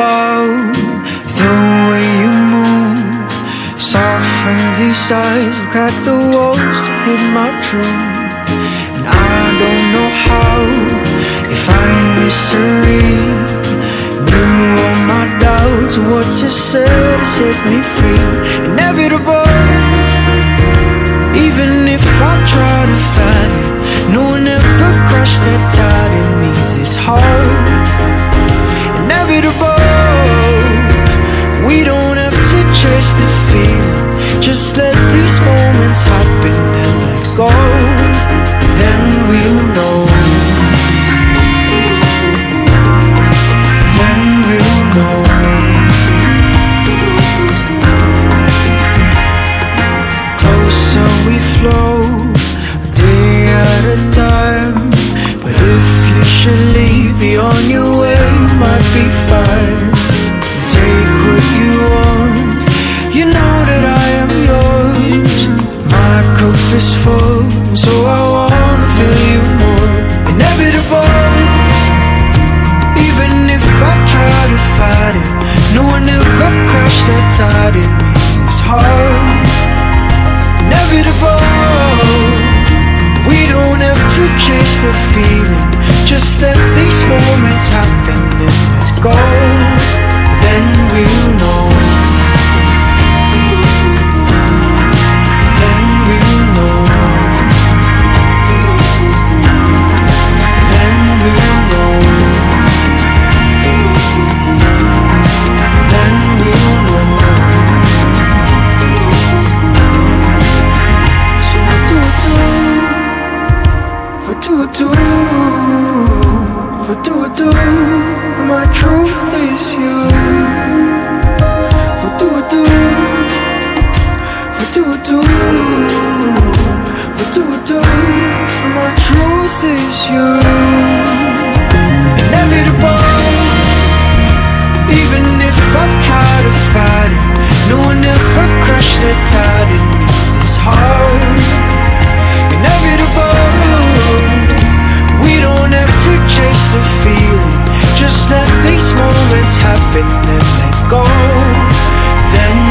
about the way you move. Softens these sighs, crack the walls to hid my truth. And I don't know how you find me serene. Knew all my doubts, what you said set me free. Inevitable. Just let these moments happen and let go. Then we'll know. Is full, so I wanna feel you more. Inevitable, even if I try to fight it, no one ever crashed that tide in me. It's hard, inevitable. What do I do? What do I do? My truth is you. What do I do? What do I do? What do I do? My truth is you. Inevitable. let these moments happen and let go. Then